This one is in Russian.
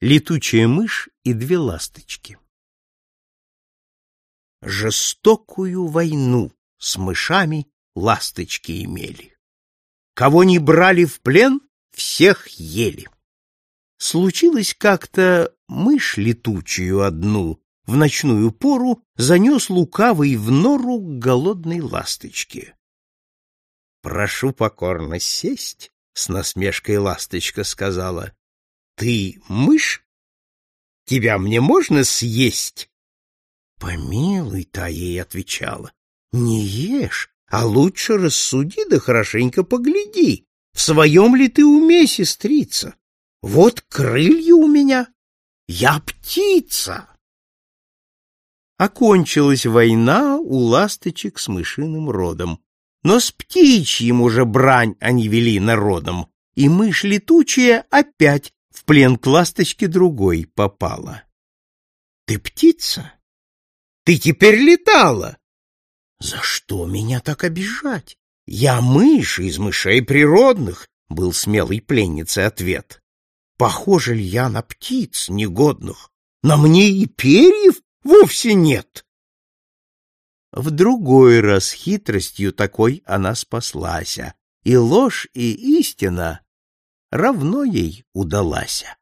Летучая мышь и две ласточки. Жестокую войну с мышами ласточки имели. Кого не брали в плен, всех ели. Случилось как-то мышь летучую одну в ночную пору занес лукавый в нору голодной ласточке. «Прошу покорно сесть», — с насмешкой ласточка сказала. «Ты мышь? Тебя мне можно съесть?» «Помилуй», — та ей отвечала, — «не ешь, а лучше рассуди да хорошенько погляди, в своем ли ты уме, сестрица? Вот крылья у меня, я птица!» Окончилась война у ласточек с мышиным родом. Но с птичьим уже брань они вели народом, и мышь летучая опять в плен к ласточке другой попала. — Ты птица? Ты теперь летала? — За что меня так обижать? Я мышь из мышей природных, — был смелый пленницы ответ. Похожа ли я на птиц негодных? На мне и перьев Вовсе нет. В другой раз хитростью такой она спаслася, и ложь, и истина равно ей удалася.